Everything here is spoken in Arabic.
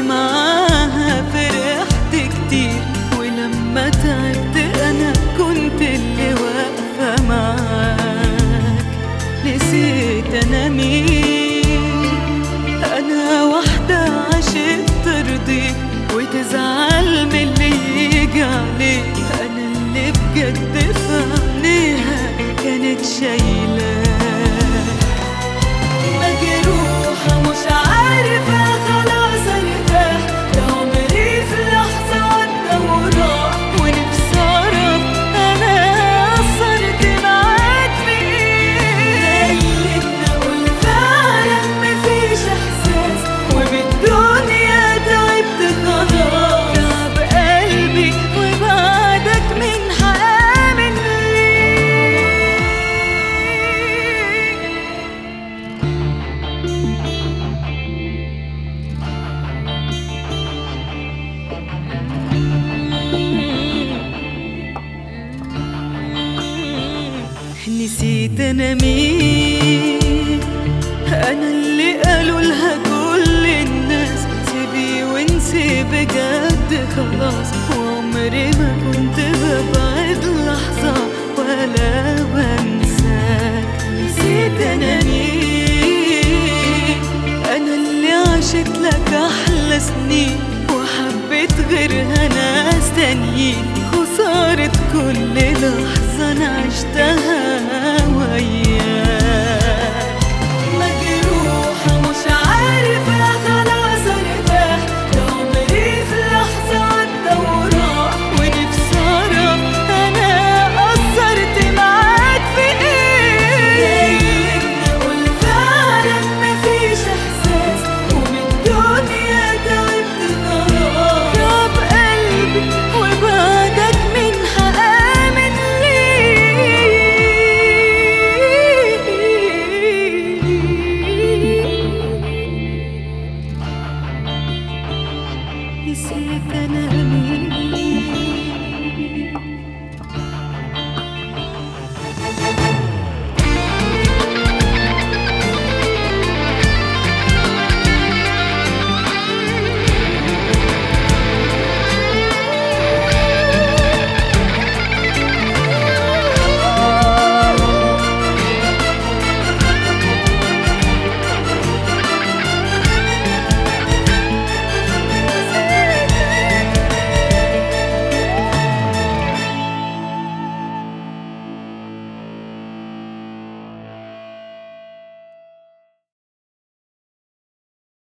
ومعاها فرحت كتير ولما تعبت أنا كنت اللي واقفة معاك. نسيت أنا مين؟ أنا واحدة عشت ترضيك وتزعل من نسيت أنا مين أنا اللي قالوا لها كل الناس. سيبي وانسي بجد. خلاص وعمري ما كنت ببعد لحظة ولا بنساك. نسيت أنا مين أنا اللي عشت لك أحلى سنين وحبيت غيرها ناس تانيين. خسارة كل لحظة. خزنة عشتها Thank you.